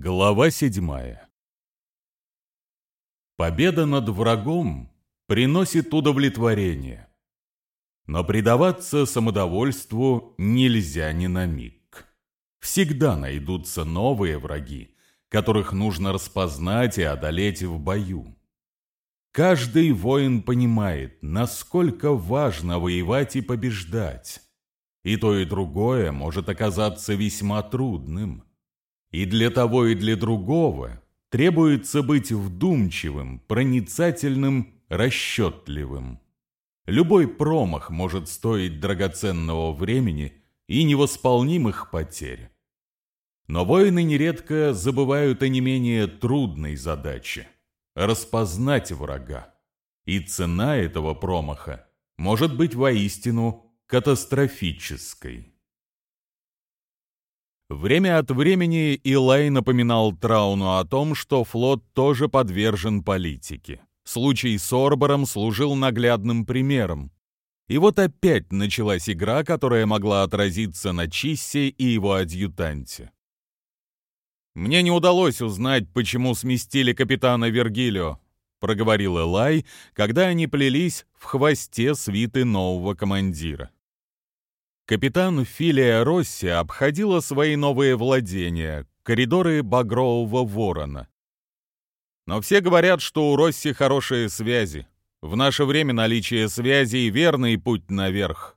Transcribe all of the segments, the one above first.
Глава седьмая Победа над врагом приносит удовлетворение. Но предаваться самодовольству нельзя ни на миг. Всегда найдутся новые враги, которых нужно распознать и одолеть в бою. Каждый воин понимает, насколько важно воевать и побеждать. И то, и другое может оказаться весьма трудным – и для того, и для другого требуется быть вдумчивым, проницательным, расчетливым. Любой промах может стоить драгоценного времени и невосполнимых потерь. Но воины нередко забывают о не менее трудной задаче – распознать врага. И цена этого промаха может быть воистину катастрофической. Время от времени Илай напоминал Трауну о том, что флот тоже подвержен политике. Случай с Орбором служил наглядным примером. И вот опять началась игра, которая могла отразиться на Чиссе и его адъютанте. «Мне не удалось узнать, почему сместили капитана Вергилио», — проговорил Элай, когда они плелись в хвосте свиты нового командира. Капитан Филия Росси обходила свои новые владения, коридоры Багрового Ворона. Но все говорят, что у Росси хорошие связи. В наше время наличие связей — верный путь наверх.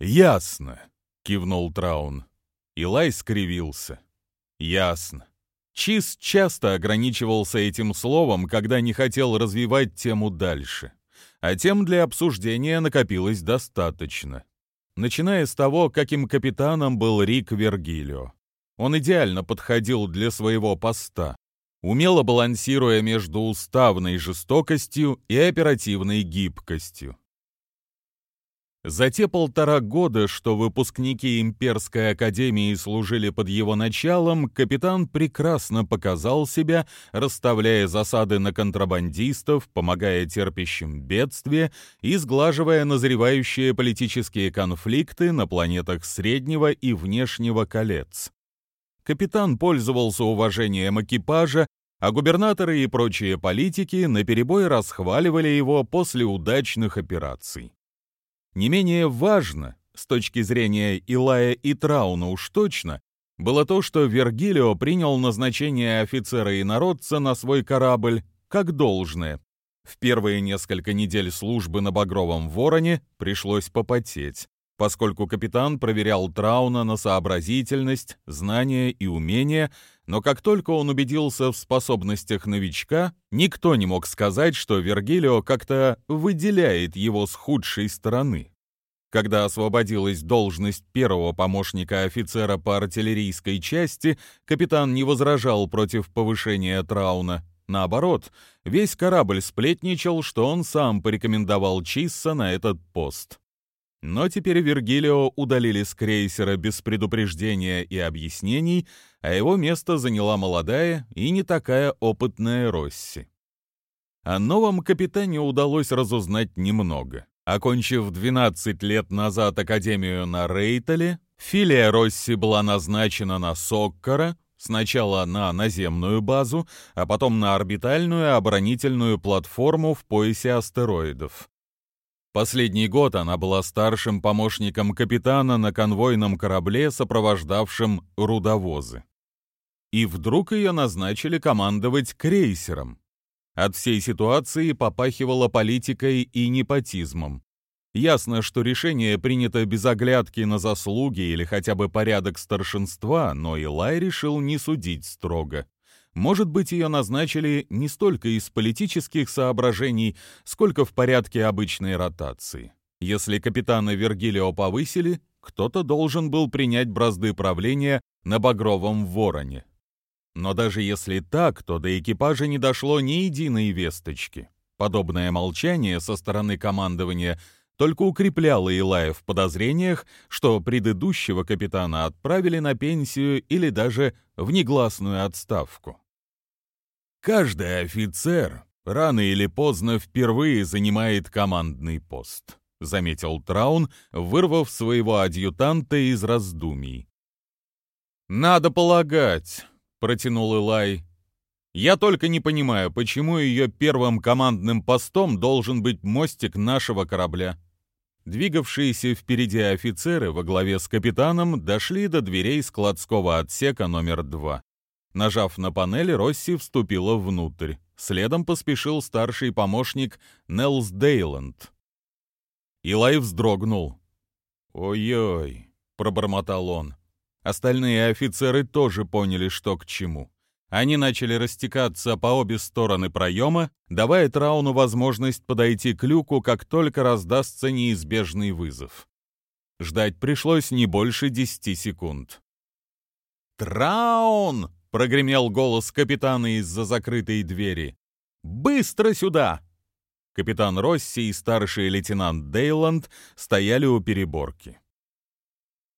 «Ясно», — кивнул Траун. Илай скривился. «Ясно». Чиз часто ограничивался этим словом, когда не хотел развивать тему дальше. А тем для обсуждения накопилось достаточно начиная с того, каким капитаном был Рик Вергилио. Он идеально подходил для своего поста, умело балансируя между уставной жестокостью и оперативной гибкостью. За те полтора года, что выпускники Имперской Академии служили под его началом, капитан прекрасно показал себя, расставляя засады на контрабандистов, помогая терпящим бедствия и сглаживая назревающие политические конфликты на планетах Среднего и Внешнего колец. Капитан пользовался уважением экипажа, а губернаторы и прочие политики наперебой расхваливали его после удачных операций. Не менее важно, с точки зрения Илая и Трауна уж точно, было то, что Вергилио принял назначение офицера и народца на свой корабль как должное. В первые несколько недель службы на Багровом Вороне пришлось попотеть, поскольку капитан проверял Трауна на сообразительность, знания и умения, но как только он убедился в способностях новичка, никто не мог сказать, что Вергилио как-то выделяет его с худшей стороны. Когда освободилась должность первого помощника офицера по артиллерийской части, капитан не возражал против повышения Трауна. Наоборот, весь корабль сплетничал, что он сам порекомендовал Чисса на этот пост. Но теперь Вергилио удалили с крейсера без предупреждения и объяснений, а его место заняла молодая и не такая опытная Росси. О новом капитане удалось разузнать немного. Окончив 12 лет назад Академию на Рейтеле, Филия Росси была назначена на Соккара, сначала на наземную базу, а потом на орбитальную оборонительную платформу в поясе астероидов. Последний год она была старшим помощником капитана на конвойном корабле, сопровождавшем рудовозы. И вдруг ее назначили командовать крейсером. От всей ситуации попахивало политикой и непотизмом. Ясно, что решение принято без оглядки на заслуги или хотя бы порядок старшинства, но Илай решил не судить строго. Может быть, ее назначили не столько из политических соображений, сколько в порядке обычной ротации. Если капитана Вергилио повысили, кто-то должен был принять бразды правления на Багровом Вороне. Но даже если так, то до экипажа не дошло ни единой весточки. Подобное молчание со стороны командования только укрепляло Илая в подозрениях, что предыдущего капитана отправили на пенсию или даже в негласную отставку. Каждый офицер рано или поздно впервые занимает командный пост, заметил Траун, вырвав своего адъютанта из раздумий. Надо полагать, протянул Илай. «Я только не понимаю, почему ее первым командным постом должен быть мостик нашего корабля». Двигавшиеся впереди офицеры во главе с капитаном дошли до дверей складского отсека номер два. Нажав на панель, Росси вступила внутрь. Следом поспешил старший помощник Нелс Дейланд. Илай вздрогнул. «Ой-ой», — пробормотал он. Остальные офицеры тоже поняли, что к чему. Они начали растекаться по обе стороны проема, давая Трауну возможность подойти к люку, как только раздастся неизбежный вызов. Ждать пришлось не больше десяти секунд. «Траун!» — прогремел голос капитана из-за закрытой двери. «Быстро сюда!» Капитан Росси и старший лейтенант Дейланд стояли у переборки.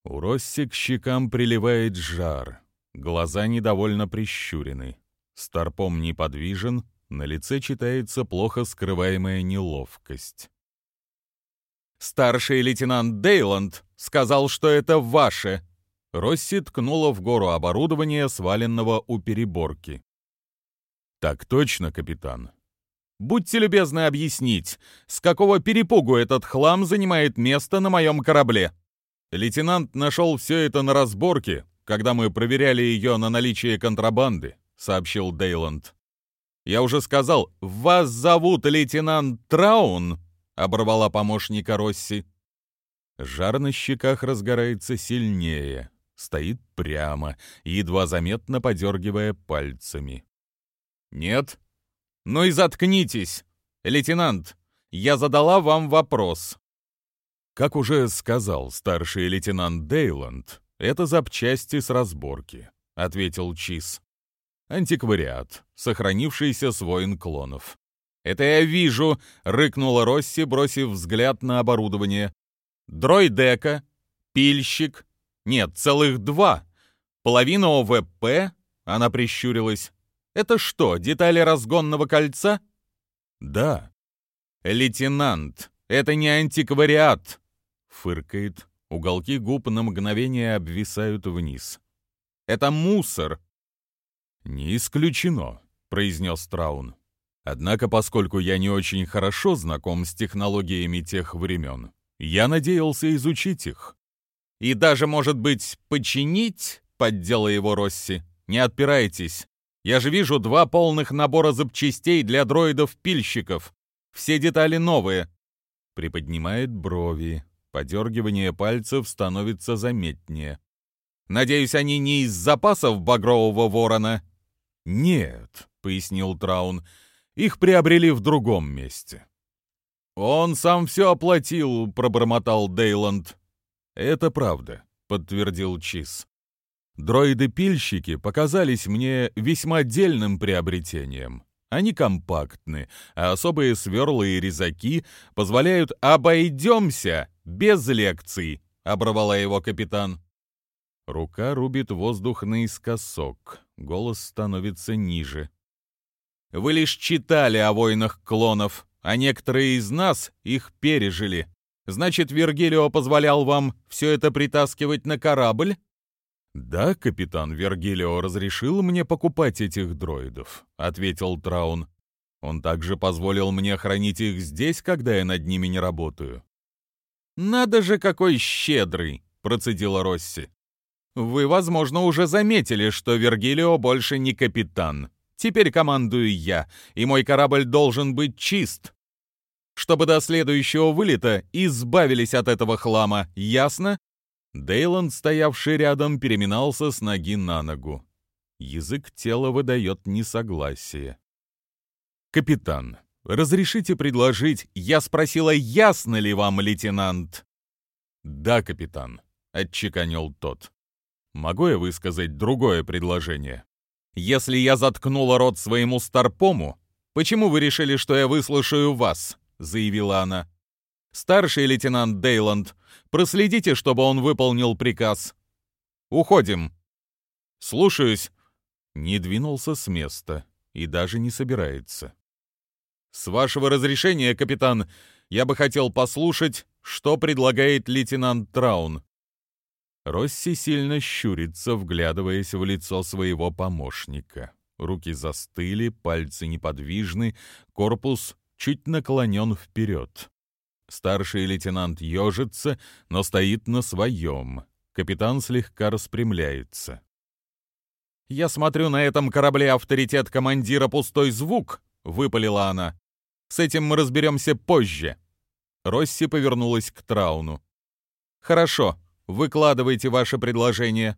У Росси к щекам приливает жар, глаза недовольно прищурены. Старпом неподвижен, на лице читается плохо скрываемая неловкость. «Старший лейтенант Дейланд сказал, что это ваше!» Росси ткнула в гору оборудования, сваленного у переборки. «Так точно, капитан», Будьте любезны объяснить, с какого перепугу этот хлам занимает место на моем корабле?» Лейтенант нашел все это на разборке, когда мы проверяли ее на наличие контрабанды, сообщил Дейланд. Я уже сказал, вас зовут лейтенант Траун, оборвала помощника Росси. Жар на щеках разгорается сильнее, стоит прямо, едва заметно подергивая пальцами. «Нет, «Ну и заткнитесь! Лейтенант, я задала вам вопрос». Как уже сказал старший лейтенант Дейланд, это запчасти с разборки, ответил Чиз. Антиквариат, сохранившийся с войн клонов. «Это я вижу!» — рыкнула Росси, бросив взгляд на оборудование. «Дройдека, пильщик. Нет, целых два. Половина ОВП?» — она прищурилась. Это что, детали разгонного кольца? Да. Лейтенант, это не антиквариат. Фыркает. Уголки губ на мгновение обвисают вниз. Это мусор. Не исключено, произнес Траун. Однако, поскольку я не очень хорошо знаком с технологиями тех времен, я надеялся изучить их. И даже, может быть, починить, поддела его Росси. Не отпирайтесь. Я же вижу два полных набора запчастей для дроидов-пильщиков. Все детали новые. Приподнимает брови. Подергивание пальцев становится заметнее. Надеюсь, они не из запасов багрового ворона? Нет, пояснил Траун. Их приобрели в другом месте. Он сам все оплатил, пробормотал Дейланд. Это правда, подтвердил Чиз. Дроиды-пильщики показались мне весьма отдельным приобретением. Они компактны, а особые сверла и резаки позволяют «обойдемся» без лекций, — оборвала его капитан. Рука рубит воздух наискосок, голос становится ниже. «Вы лишь читали о войнах клонов, а некоторые из нас их пережили. Значит, Вергилио позволял вам все это притаскивать на корабль?» «Да, капитан Вергилио разрешил мне покупать этих дроидов», — ответил Траун. «Он также позволил мне хранить их здесь, когда я над ними не работаю». «Надо же, какой щедрый!» — процедила Росси. «Вы, возможно, уже заметили, что Вергилио больше не капитан. Теперь командую я, и мой корабль должен быть чист. Чтобы до следующего вылета избавились от этого хлама, ясно?» Дейланд, стоявший рядом, переминался с ноги на ногу. Язык тела выдает несогласие. «Капитан, разрешите предложить...» «Я спросила, ясно ли вам, лейтенант?» «Да, капитан», — отчеканил тот. «Могу я высказать другое предложение?» «Если я заткнула рот своему старпому, почему вы решили, что я выслушаю вас?» — заявила она. Старший лейтенант Дейланд, проследите, чтобы он выполнил приказ. Уходим. Слушаюсь. Не двинулся с места и даже не собирается. С вашего разрешения, капитан, я бы хотел послушать, что предлагает лейтенант Траун. Росси сильно щурится, вглядываясь в лицо своего помощника. Руки застыли, пальцы неподвижны, корпус чуть наклонен вперед. Старший лейтенант ежится, но стоит на своем. Капитан слегка распрямляется. «Я смотрю, на этом корабле авторитет командира пустой звук», — выпалила она. «С этим мы разберемся позже». Росси повернулась к Трауну. «Хорошо, выкладывайте ваше предложение».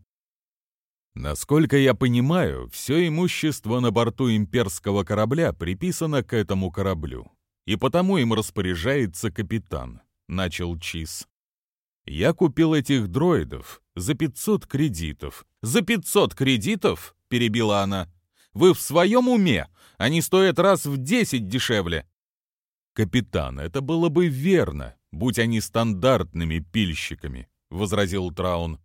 Насколько я понимаю, все имущество на борту имперского корабля приписано к этому кораблю, и потому им распоряжается капитан, начал Чиз. Я купил этих дроидов за 500 кредитов. За 500 кредитов? перебила она. Вы в своем уме? Они стоят раз в 10 дешевле. Капитан, это было бы верно, будь они стандартными пильщиками, возразил Траун.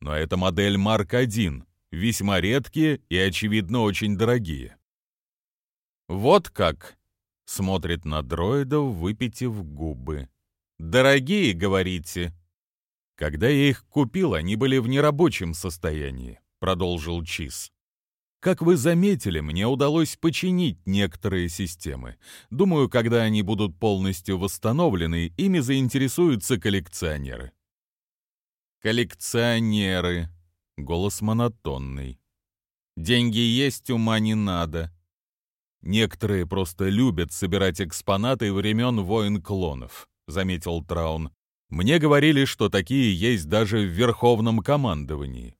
Но это модель Марк-1, весьма редкие и, очевидно, очень дорогие. «Вот как!» — смотрит на дроидов, выпитив губы. «Дорогие, говорите?» «Когда я их купил, они были в нерабочем состоянии», — продолжил Чиз. Как вы заметили, мне удалось починить некоторые системы. Думаю, когда они будут полностью восстановлены, ими заинтересуются коллекционеры. Коллекционеры. Голос монотонный. Деньги есть, ума не надо. Некоторые просто любят собирать экспонаты времен войн клонов, заметил Траун. Мне говорили, что такие есть даже в Верховном командовании.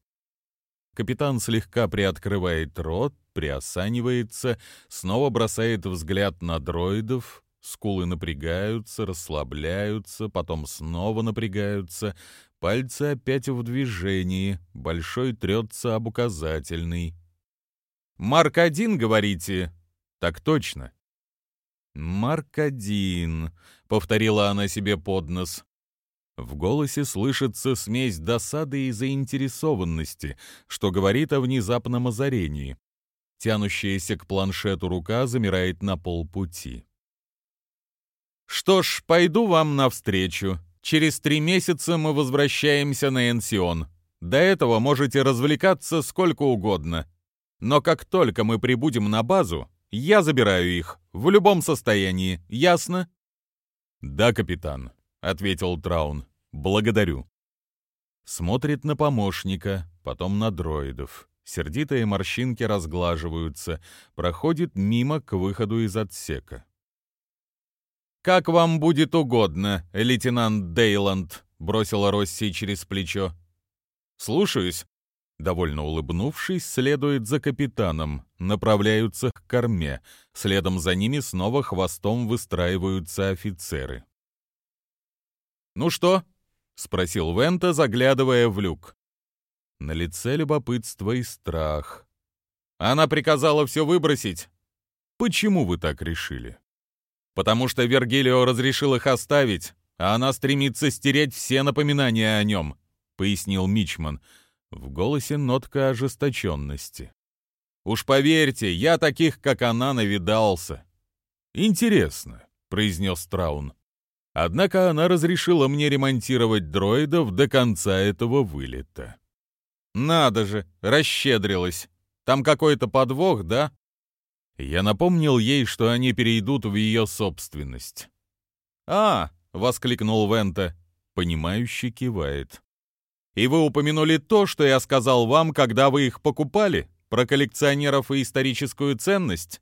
Капитан слегка приоткрывает рот, приосанивается, снова бросает взгляд на дроидов, скулы напрягаются, расслабляются, потом снова напрягаются, пальцы опять в движении, большой трется об указательный. «Марк-1, говорите?» «Так точно». «Марк-1», — повторила она себе под нос. В голосе слышится смесь досады и заинтересованности, что говорит о внезапном озарении. Тянущаяся к планшету рука замирает на полпути. «Что ж, пойду вам навстречу. Через три месяца мы возвращаемся на Энсион. До этого можете развлекаться сколько угодно. Но как только мы прибудем на базу, я забираю их, в любом состоянии, ясно?» «Да, капитан», ответил Траун. Благодарю. Смотрит на помощника, потом на дроидов. Сердитые морщинки разглаживаются, проходит мимо к выходу из отсека. «Как вам будет угодно, лейтенант Дейланд», — бросила Росси через плечо. «Слушаюсь». Довольно улыбнувшись, следует за капитаном, направляются к корме. Следом за ними снова хвостом выстраиваются офицеры. «Ну что?» — спросил Вента, заглядывая в люк. На лице любопытство и страх. «Она приказала все выбросить». «Почему вы так решили?» «Потому что Вергилио разрешил их оставить, а она стремится стереть все напоминания о нем», — пояснил Мичман. В голосе нотка ожесточенности. «Уж поверьте, я таких, как она, навидался». «Интересно», — произнес Траун. Однако она разрешила мне ремонтировать дроидов до конца этого вылета. Надо же, расщедрилась. Там какой-то подвох, да? Я напомнил ей, что они перейдут в ее собственность. «А!» — воскликнул Вента, понимающе кивает. «И вы упомянули то, что я сказал вам, когда вы их покупали? Про коллекционеров и историческую ценность?»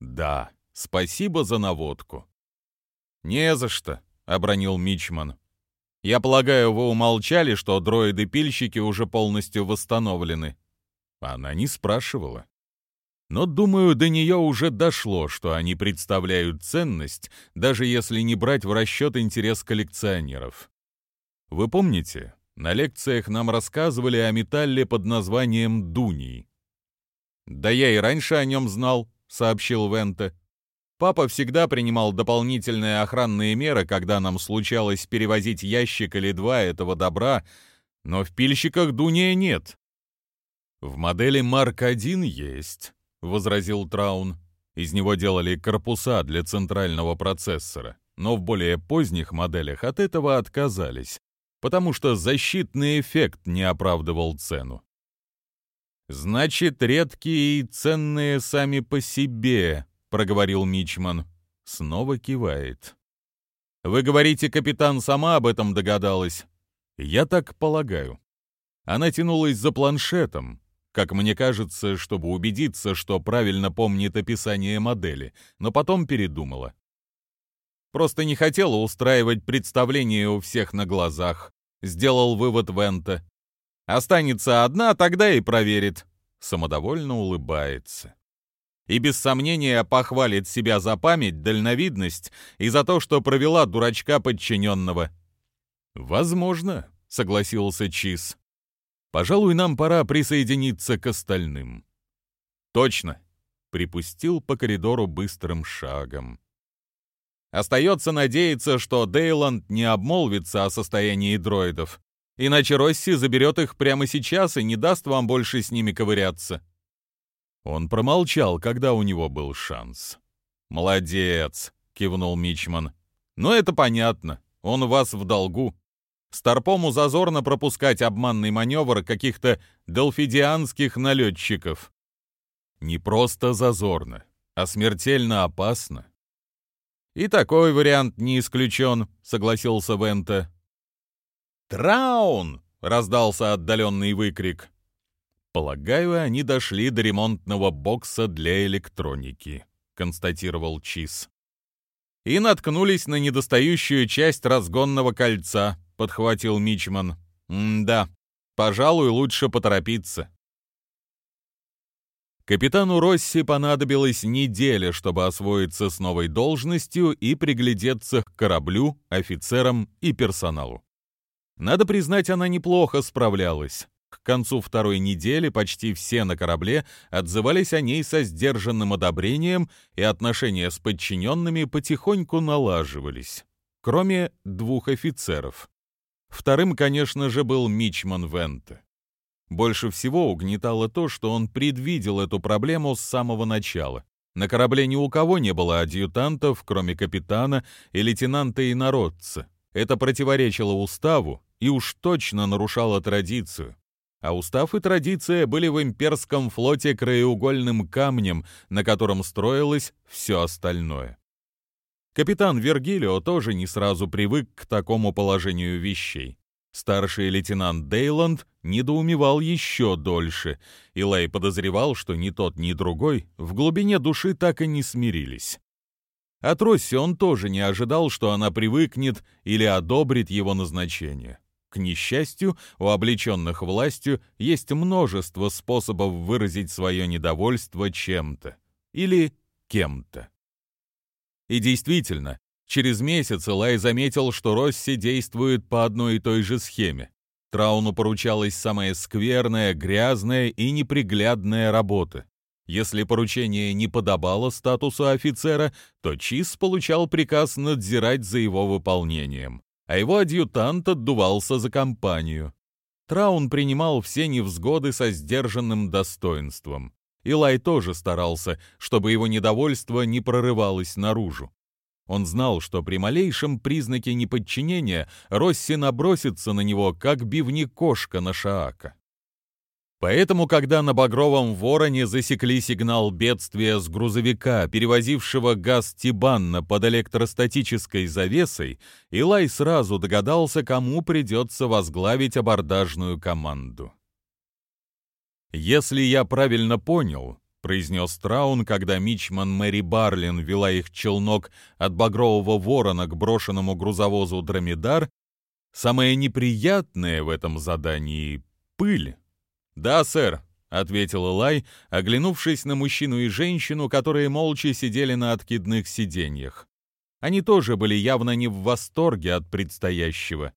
«Да, спасибо за наводку». «Не за что», — обронил Мичман. «Я полагаю, вы умолчали, что дроиды-пильщики уже полностью восстановлены?» Она не спрашивала. Но, думаю, до нее уже дошло, что они представляют ценность, даже если не брать в расчет интерес коллекционеров. Вы помните, на лекциях нам рассказывали о металле под названием дуний. «Да я и раньше о нем знал», — сообщил Венте. Папа всегда принимал дополнительные охранные меры, когда нам случалось перевозить ящик или два этого добра, но в пильщиках дуния нет. В модели Марк-1 есть, возразил Траун. Из него делали корпуса для центрального процессора, но в более поздних моделях от этого отказались. потому что защитный эффект не оправдывал цену. «Значит, редкие и ценные сами по себе», — проговорил Мичман. Снова кивает. «Вы говорите, капитан сама об этом догадалась?» «Я так полагаю». Она тянулась за планшетом, как мне кажется, чтобы убедиться, что правильно помнит описание модели, но потом передумала. Просто не хотела устраивать представление у всех на глазах, сделал вывод Вента. Останется одна, тогда и проверит. Самодовольно улыбается. И без сомнения похвалит себя за память, дальновидность и за то, что провела дурачка подчиненного. «Возможно», — согласился Чиз. «Пожалуй, нам пора присоединиться к остальным». «Точно», — припустил по коридору быстрым шагом. Остается надеяться, что Дейланд не обмолвится о состоянии дроидов. Иначе Росси заберет их прямо сейчас и не даст вам больше с ними ковыряться. Он промолчал, когда у него был шанс. «Молодец», — кивнул Мичман. «Но это понятно. Он у вас в долгу. Старпому зазорно пропускать обманный маневр каких-то делфидианских налетчиков. Не просто зазорно, а смертельно опасно. И такой вариант не исключен, согласился Вента. «Траун!» — раздался отдаленный выкрик. «Полагаю, они дошли до ремонтного бокса для электроники», — констатировал Чиз. «И наткнулись на недостающую часть разгонного кольца», — подхватил Мичман. «М-да, пожалуй, лучше поторопиться». Капитану Росси понадобилась неделя, чтобы освоиться с новой должностью и приглядеться к кораблю, офицерам и персоналу. Надо признать, она неплохо справлялась. К концу второй недели почти все на корабле отзывались о ней со сдержанным одобрением, и отношения с подчиненными потихоньку налаживались. Кроме двух офицеров. Вторым, конечно же, был Мичман Венте. Больше всего угнетало то, что он предвидел эту проблему с самого начала. На корабле ни у кого не было адъютантов, кроме капитана и лейтенанта инородца. Это противоречило уставу и уж точно нарушало традицию. А устав и традиция были в имперском флоте краеугольным камнем, на котором строилось все остальное. Капитан Вергилио тоже не сразу привык к такому положению вещей. Старший лейтенант Дейланд недоумевал еще дольше, и Лэй подозревал, что ни тот, ни другой в глубине души так и не смирились. От Росси он тоже не ожидал, что она привыкнет или одобрит его назначение. К несчастью, у облеченных властью есть множество способов выразить свое недовольство чем-то или кем-то. И действительно, Через месяц Лай заметил, что Росси действует по одной и той же схеме. Трауну поручалась самая скверная, грязная и неприглядная работа. Если поручение не подобало статусу офицера, то Чиз получал приказ надзирать за его выполнением, а его адъютант отдувался за компанию. Траун принимал все невзгоды со сдержанным достоинством. Илай тоже старался, чтобы его недовольство не прорывалось наружу. Он знал, что при малейшем признаке неподчинения Росси набросится на него, как бивни-кошка на Шаака. Поэтому, когда на Багровом Вороне засекли сигнал бедствия с грузовика, перевозившего газ Тибанна под электростатической завесой, Илай сразу догадался, кому придется возглавить абордажную команду. Если я правильно понял, произнес Траун, когда мичман Мэри Барлин вела их челнок от Багрового Ворона к брошенному грузовозу Дромедар, самое неприятное в этом задании — пыль. «Да, сэр», — ответил Элай, оглянувшись на мужчину и женщину, которые молча сидели на откидных сиденьях. Они тоже были явно не в восторге от предстоящего.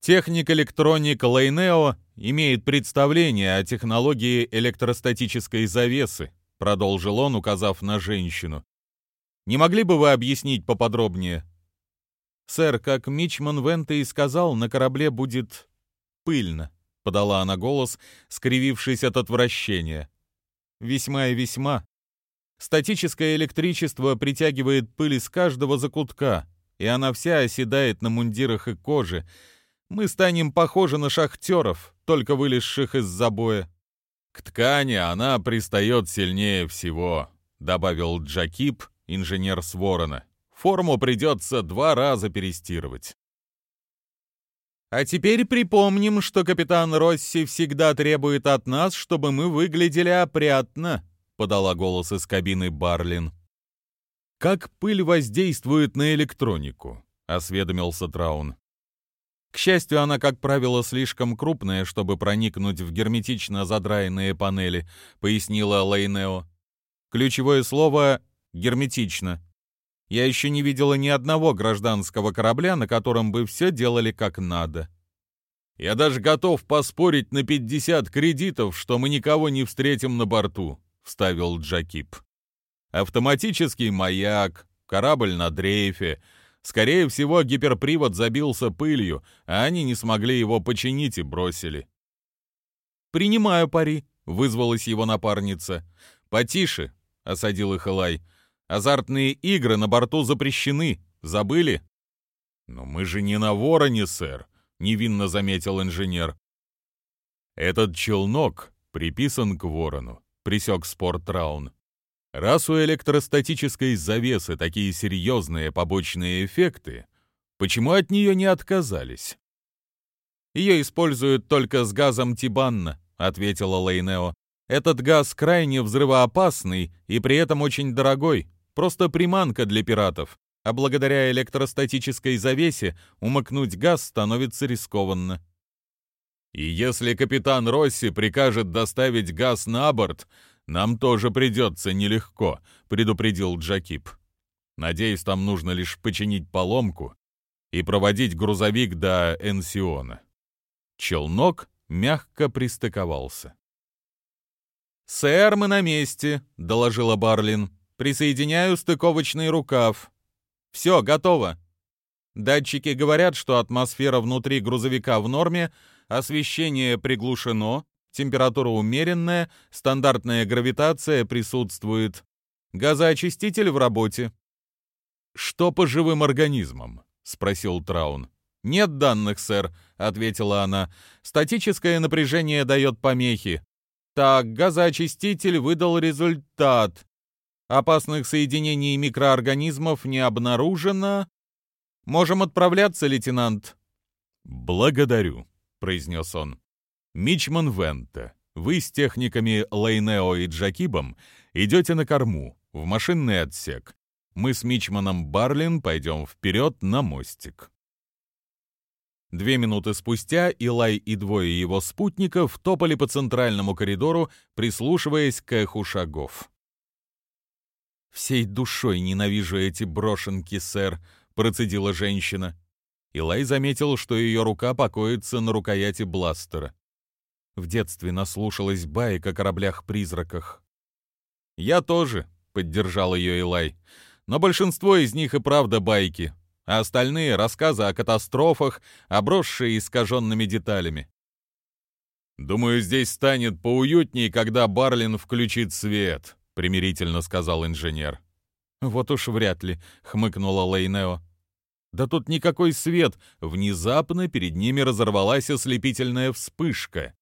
Техник-электроник Лейнео имеет представление о технологии электростатической завесы, продолжил он, указав на женщину. Не могли бы вы объяснить поподробнее? Сэр, как Мичман Венте и сказал, на корабле будет пыльно, подала она голос, скривившись от отвращения. Весьма и весьма. Статическое электричество притягивает пыль из каждого закутка, и она вся оседает на мундирах и коже, Мы станем похожи на шахтеров, только вылезших из забоя. К ткани она пристает сильнее всего, добавил Джакип, инженер с Ворона. Форму придется два раза перестирывать. А теперь припомним, что капитан Росси всегда требует от нас, чтобы мы выглядели опрятно, подала голос из кабины Барлин. Как пыль воздействует на электронику? осведомился Траун. К счастью, она, как правило, слишком крупная, чтобы проникнуть в герметично задраенные панели, пояснила Лейнео. Ключевое слово «герметично». Я еще не видела ни одного гражданского корабля, на котором бы все делали как надо. Я даже готов поспорить на 50 кредитов, что мы никого не встретим на борту, вставил Джакип. Автоматический маяк, корабль на дрейфе. Скорее всего, гиперпривод забился пылью, а они не смогли его починить и бросили. «Принимаю пари», — вызвалась его напарница. «Потише», — осадил их Элай. Азартные игры на борту запрещены. Забыли?» «Но мы же не на Вороне, сэр», — невинно заметил инженер. «Этот челнок приписан к Ворону», — присек спор Траун. «Раз у электростатической завесы такие серьезные побочные эффекты, почему от нее не отказались?» «Ее используют только с газом Тибанна», — ответила Лейнео. «Этот газ крайне взрывоопасный и при этом очень дорогой. Просто приманка для пиратов, а благодаря электростатической завесе умыкнуть газ становится рискованно. И если капитан Росси прикажет доставить газ на борт, нам тоже придется нелегко, предупредил Джакип. Надеюсь, там нужно лишь починить поломку и проводить грузовик до Энсиона. Челнок мягко пристыковался. «Сэр, мы на месте», — доложила Барлин. Присоединяю стыковочный рукав. Все, готово. Датчики говорят, что атмосфера внутри грузовика в норме, освещение приглушено, температура умеренная, стандартная гравитация присутствует. Газоочиститель в работе. «Что по живым организмам?» — спросил Траун. «Нет данных, сэр», — ответила она. «Статическое напряжение дает помехи». «Так, газоочиститель выдал результат. Опасных соединений микроорганизмов не обнаружено. Можем отправляться, лейтенант. Благодарю, произнес он. Мичман Вента, вы с техниками Лейнео и Джакибом идете на корму, в машинный отсек. Мы с Мичманом Барлин пойдем вперед на мостик. Две минуты спустя Илай и двое его спутников топали по центральному коридору, прислушиваясь к эху шагов. «Всей душой ненавижу эти брошенки, сэр», — процедила женщина. Илай заметил, что ее рука покоится на рукояти бластера. В детстве наслушалась баек о кораблях-призраках. «Я тоже», — поддержал ее Илай. «Но большинство из них и правда байки, а остальные — рассказы о катастрофах, обросшие искаженными деталями. «Думаю, здесь станет поуютнее, когда Барлин включит свет», примирительно сказал инженер. Вот уж вряд ли, хмыкнула Лейнео. Да тут никакой свет, внезапно перед ними разорвалась ослепительная вспышка.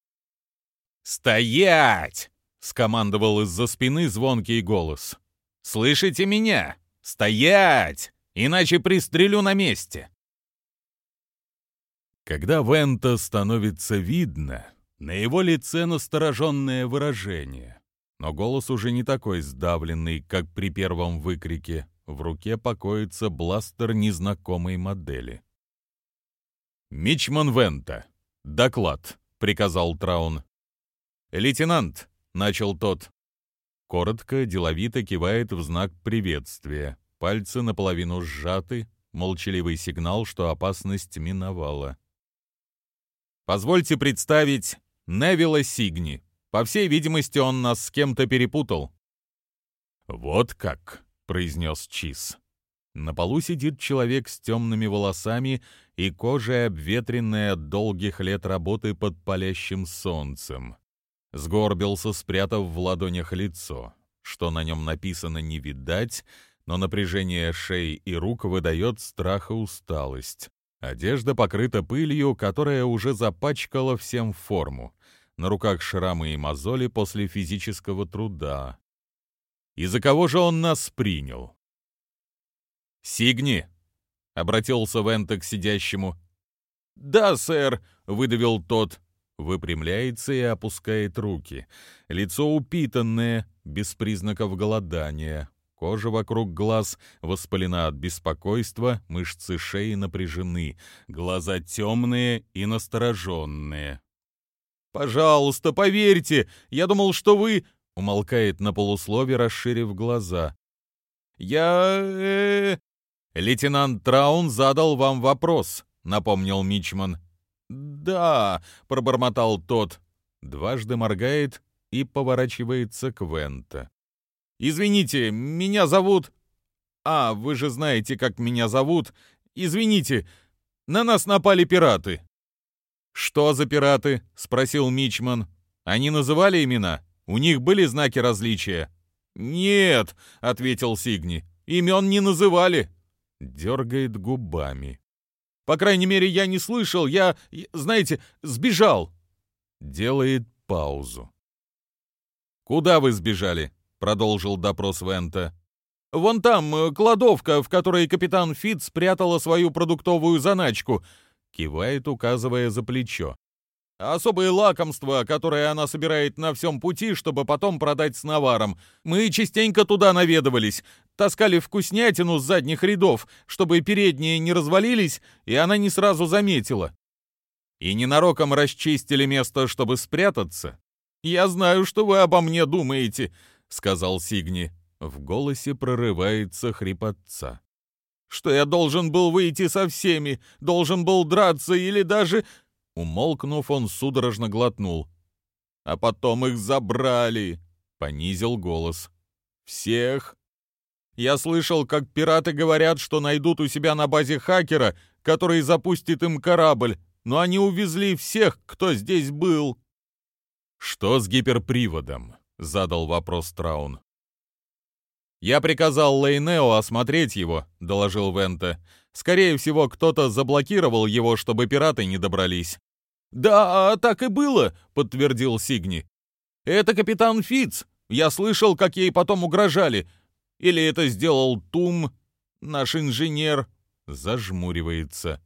«Стоять!» — скомандовал из-за спины звонкий голос. «Слышите меня? Стоять! Иначе пристрелю на месте!» Когда Вента становится видно, на его лице настороженное выражение но голос уже не такой сдавленный, как при первом выкрике. В руке покоится бластер незнакомой модели. «Мичман Вента! Доклад!» — приказал Траун. «Лейтенант!» — начал тот. Коротко, деловито кивает в знак приветствия. Пальцы наполовину сжаты, молчаливый сигнал, что опасность миновала. «Позвольте представить Невилла Сигни, по всей видимости, он нас с кем-то перепутал». «Вот как», — произнес Чиз. На полу сидит человек с темными волосами и кожей, обветренной от долгих лет работы под палящим солнцем. Сгорбился, спрятав в ладонях лицо. Что на нем написано, не видать, но напряжение шеи и рук выдает страх и усталость. Одежда покрыта пылью, которая уже запачкала всем форму. На руках шрамы и мозоли после физического труда. И за кого же он нас принял? «Сигни!» — обратился Вента к сидящему. «Да, сэр!» — выдавил тот. Выпрямляется и опускает руки. Лицо упитанное, без признаков голодания. Кожа вокруг глаз воспалена от беспокойства, мышцы шеи напряжены, глаза темные и настороженные. «Пожалуйста, поверьте, я думал, что вы...» — умолкает на полуслове, расширив глаза. «Я... Э... «Лейтенант Траун задал вам вопрос», — напомнил Мичман. «Да», — пробормотал тот, дважды моргает и поворачивается к Вента. «Извините, меня зовут...» «А, вы же знаете, как меня зовут. Извините, на нас напали пираты». «Что за пираты?» — спросил Мичман. «Они называли имена? У них были знаки различия?» «Нет», — ответил Сигни, — «имен не называли». Дергает губами. «По крайней мере, я не слышал, я, знаете, сбежал». Делает паузу. «Куда вы сбежали?» — продолжил допрос Вента. «Вон там э, кладовка, в которой капитан Фит спрятала свою продуктовую заначку», — кивает, указывая за плечо. «Особые лакомства, которые она собирает на всем пути, чтобы потом продать с наваром. Мы частенько туда наведывались, таскали вкуснятину с задних рядов, чтобы передние не развалились, и она не сразу заметила. И ненароком расчистили место, чтобы спрятаться. Я знаю, что вы обо мне думаете», — сказал Сигни. В голосе прорывается хрипотца. «Что я должен был выйти со всеми, должен был драться или даже...» Умолкнув, он судорожно глотнул. «А потом их забрали!» — понизил голос. «Всех!» Я слышал, как пираты говорят, что найдут у себя на базе хакера, который запустит им корабль, но они увезли всех, кто здесь был. «Что с гиперприводом?» — задал вопрос Траун. «Я приказал Лейнео осмотреть его», — доложил Вента. «Скорее всего, кто-то заблокировал его, чтобы пираты не добрались». «Да, так и было», — подтвердил Сигни. «Это капитан Фиц. Я слышал, как ей потом угрожали. Или это сделал Тум, наш инженер?» Зажмуривается.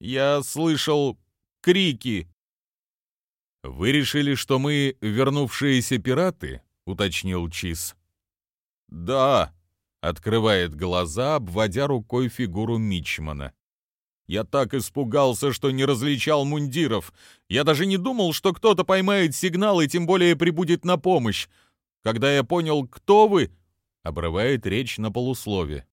«Я слышал крики». «Вы решили, что мы вернувшиеся пираты?» — уточнил Чиз. «Да», — открывает глаза, обводя рукой фигуру Мичмана. «Я так испугался, что не различал мундиров. Я даже не думал, что кто-то поймает сигнал и тем более прибудет на помощь. Когда я понял, кто вы...» — обрывает речь на полуслове.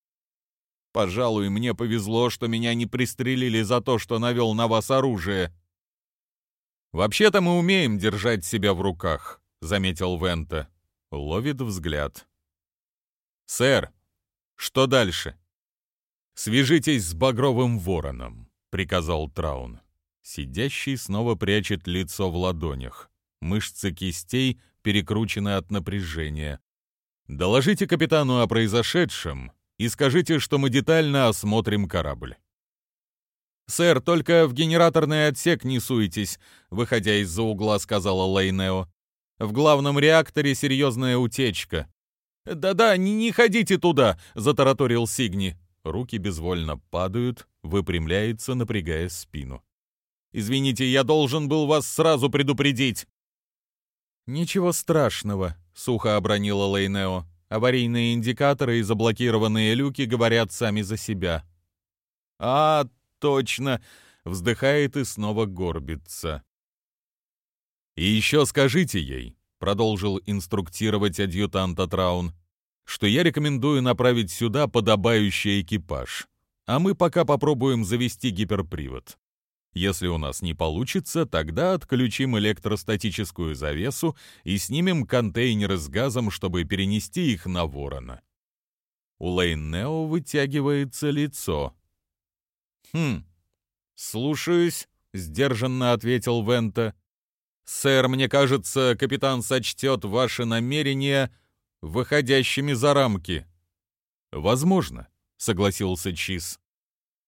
«Пожалуй, мне повезло, что меня не пристрелили за то, что навел на вас оружие». «Вообще-то мы умеем держать себя в руках», — заметил Вента. Ловит взгляд. «Сэр, что дальше?» «Свяжитесь с Багровым Вороном», — приказал Траун. Сидящий снова прячет лицо в ладонях. Мышцы кистей перекручены от напряжения. «Доложите капитану о произошедшем и скажите, что мы детально осмотрим корабль». «Сэр, только в генераторный отсек не суетесь», — выходя из-за угла, сказала Лейнео. «В главном реакторе серьезная утечка. «Да-да, не, не ходите туда!» — затараторил Сигни. Руки безвольно падают, выпрямляется, напрягая спину. «Извините, я должен был вас сразу предупредить!» «Ничего страшного», — сухо обронила Лейнео. «Аварийные индикаторы и заблокированные люки говорят сами за себя». «А, точно!» — вздыхает и снова горбится. «И еще скажите ей», — продолжил инструктировать адъютанта Траун, что я рекомендую направить сюда подобающий экипаж, а мы пока попробуем завести гиперпривод. Если у нас не получится, тогда отключим электростатическую завесу и снимем контейнеры с газом, чтобы перенести их на ворона. У Лейнео вытягивается лицо. «Хм, слушаюсь», — сдержанно ответил Вента. «Сэр, мне кажется, капитан сочтет ваши намерения выходящими за рамки». «Возможно», — согласился Чиз.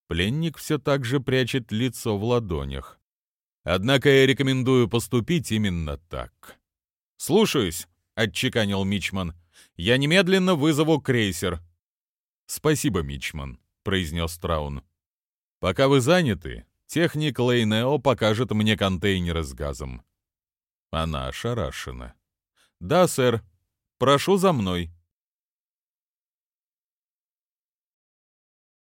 Пленник все так же прячет лицо в ладонях. Однако я рекомендую поступить именно так. «Слушаюсь», — отчеканил Мичман. «Я немедленно вызову крейсер». «Спасибо, Мичман», — произнес Траун. «Пока вы заняты, техник Лейнео покажет мне контейнеры с газом». Она ошарашена. «Да, сэр. Прошу за мной».